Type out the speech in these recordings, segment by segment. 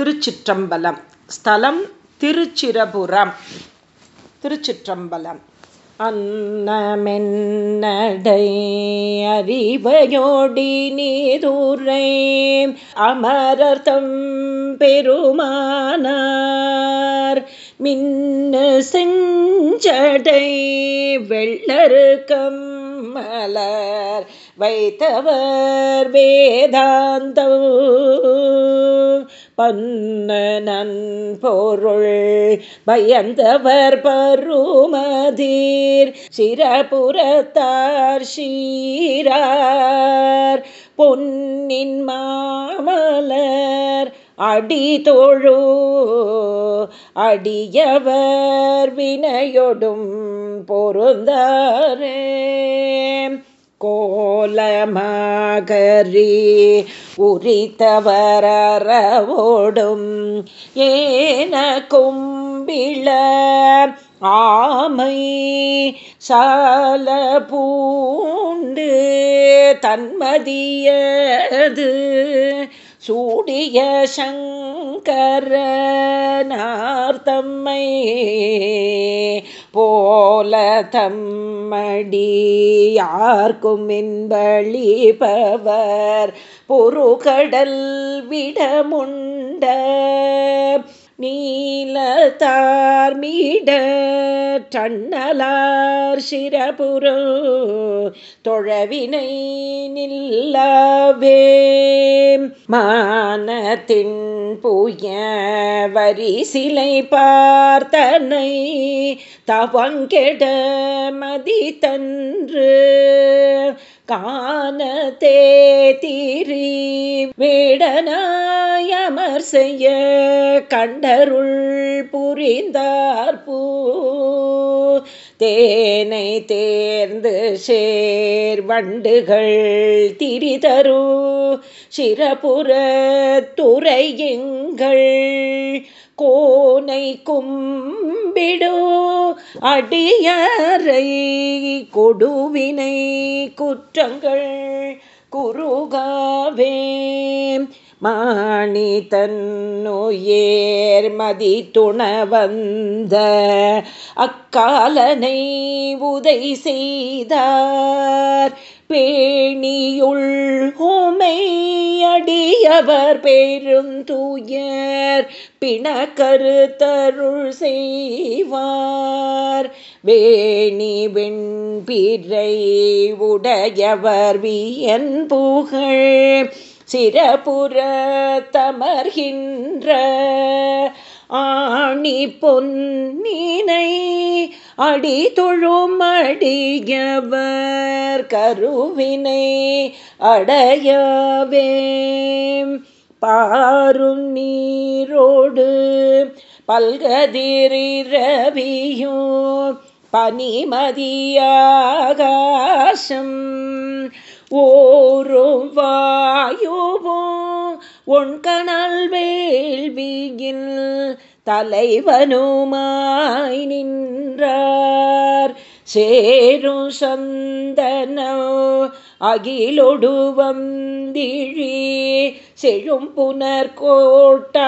திருச்சிற்றம்பலம். ஸ்தலம் திருச்சிரபுரம். திருச்சிற்றம்பலம். அன்னமென்னடை அறிவையோடி நீதுரை. அமரர்த்தம் பெருமானார். மின்னு செஞ்சடை வெள்ளருக்கம் மலர் வைத்தவர் வேதாந்தம் பன்னன் பொருள். பயந்தவர் பருமதீர். சிரபுரத்தார் சீரார். பொன்னின் மாமலர் அடி தொழு அடியவர் வினையொடும் பொருந்தாரே. கோலமாகரி உரித்தவரவோடும் ஏன கும்பிள ஆமை சால பூண்டு தன்மதியது சூடிய சங்கரனார்த்தம்மை போல தம்மடி யார்க்கும் மின்பளிப்பவர் பொறுகடல் விடமுண்ட நீலத்தார் டன்னலார் சிரபுரோ தொழவினை நில்லவே. மானத்தின் புய வரி சிலை பார்த்தனை தவங்கெட மதி தன்று காணத்தே தீரி வேடனாயமர் செய்ய கண்டருள் புரிந்தார் பூ. தேனை தேர்ந்து சேர் வண்டுகள் திரிதரு சிரபுர துறையுங்கள். கோனை கும்பிடோ அடியறை கொடுவினை குற்றங்கள் குருகாவே மாணி தன்னுயேர் மதி துண வந்த அக்காலனை உதை செய்தார். பேணியுள் ஹோமை அடியவர் பிணக்கரு தருள் செய்வார். வேணி வெண்பிரை உடையவர் வியன் புகழ் சிறப்புற தமர்கின்ற ஆணி பொன்னினை அடி தொழும் அடியவர் கருவினை அடையவே பாரும் நீரோடு பல்கதிரவியும் பனிமதியாகாசம். ஓரும் வாயுவும் ஒன்கணல் வேள்வியில் தலைவனுமாய் நின்றார். சேரும் சந்தனோ அகிலொடு வந்திழி செழும் புனர் கோட்டாறு.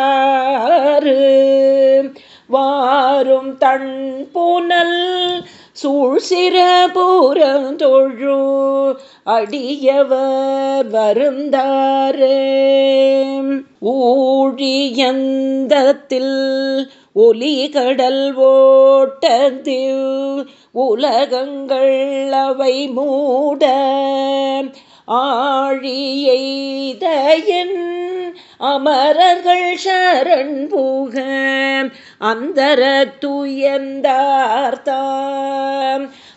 வாரும் தன் புனல் சூழ்சிற புறந்தொழு அடியவர் வருந்தாரே. ஊழியந்தத்தில் ஒலி கடல் ஓட்டத்தில் உலகங்கள் அவை மூட. ஆழியெய்தயன் அமரர்கள் சரண் புக. அந்தர துயர்ந்தார்த்தாம்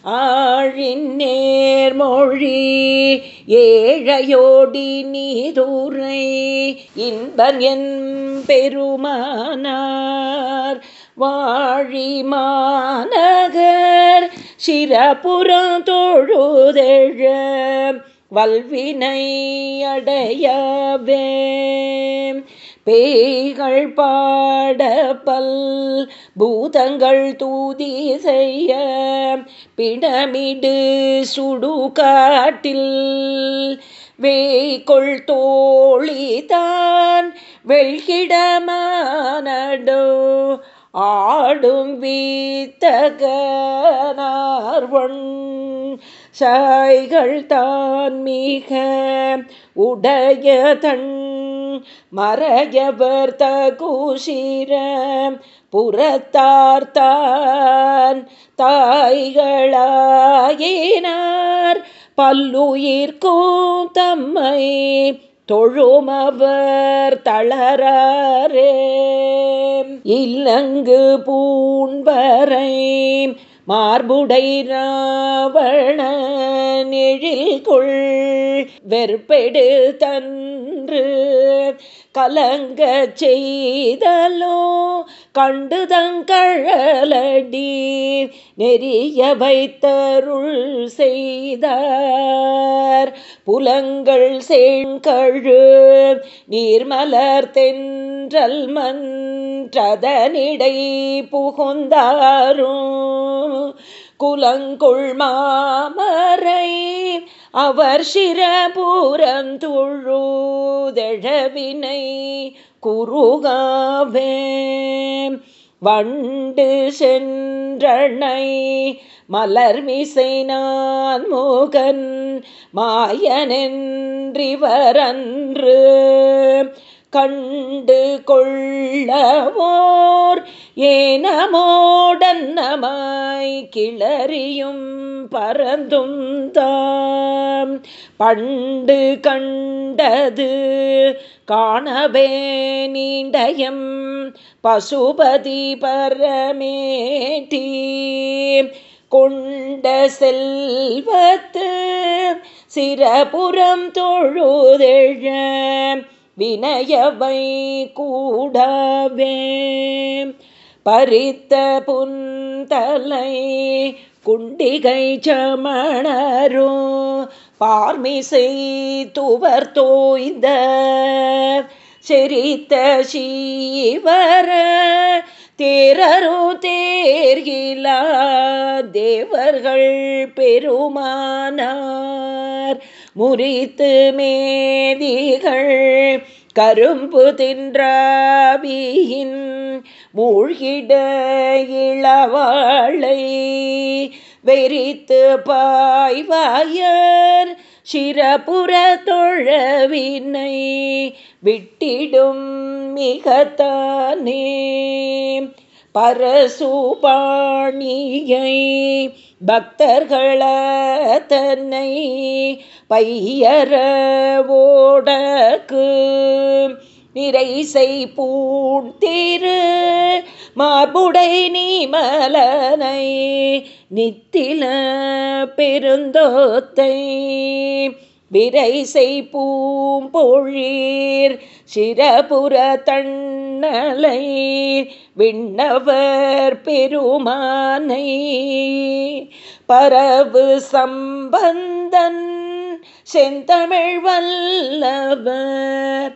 ஆழின் நேர்மொழி ஏழையோடி நீதுரை இன்பன் என் பெருமானார். வாழி மாநகர் சிரபுரம் தொழுதெழ வல்வினை அடையவே. பேய்கள் பாடப்பல் பூதங்கள் தூதி செய்ய பிணமிடு சுடுகாட்டில். வேய்கொள் தோழிதான் வெள்கிடமானடோ ஆடும் வீத்தகனார்வன் சாய்கள் தான் மிக உடைய தன் மறையவர் தகுஷீர புறத்தார்த்தான் தாய்களாயினார். பல்லுயிர்க்கும் தம்மை தொழுமவர் தளரே இல்லங்கு பூண்பரை மார்புடை ராவண நெழில் கொள் வெற்பெடு தன்று கலங்க செய்தலோ கண்டு தங்கழலடி நெறிய வைத்தருள் செய்தார். புலங்கள் செங்கழு நீர்மலர் தென்றல் மன்றதனிடை புகுந்தாரும். குலங்குள் மாமரை அவர் சிரபுரந்துழுதழவினை குறுகாவே. வண்டு சென்றனை மலர்மிசை நான் மோகன் மாயனென்றிவரன்று கண்டு கொள்ளவோ ஏனமோடன்னமாய் கிளறியும் பரந்தும் தாம். பண்டு கண்டது காணவே நீண்டயம் பசுபதி பரமேட்டி கொண்ட செல்வத்து சிரபுரம் தொழுதெழ வினயவை கூடவே. பறித்த புந்தலை குண்டிகை சமணரும் பார்மிசை துவர் தோய்ந்த செரித்த சீவர தேரரோ தேர்கிலா தேவர்கள் பெருமானார். முறித்து மேதிகள் கரும்பு தின்றாவியின் மூழ்கிட இளவாளை வெறித்து பாய்வாயர் சிரபுர தொழவினை விட்டிடும் மிகத்தானே. பரசுபாணியை பக்தர்கள தன்னை பையர ஓடக்கு நிறைசை பூண்டிரு மார்புடை நீமலனை நித்தில பெருந்தோத்தை. விரைசை பூம்பொழீர் சிரபுர தன்னலை விண்ணவர் பெருமானை. பரவு சம்பந்தன் செந்தமிழ் வல்லவர்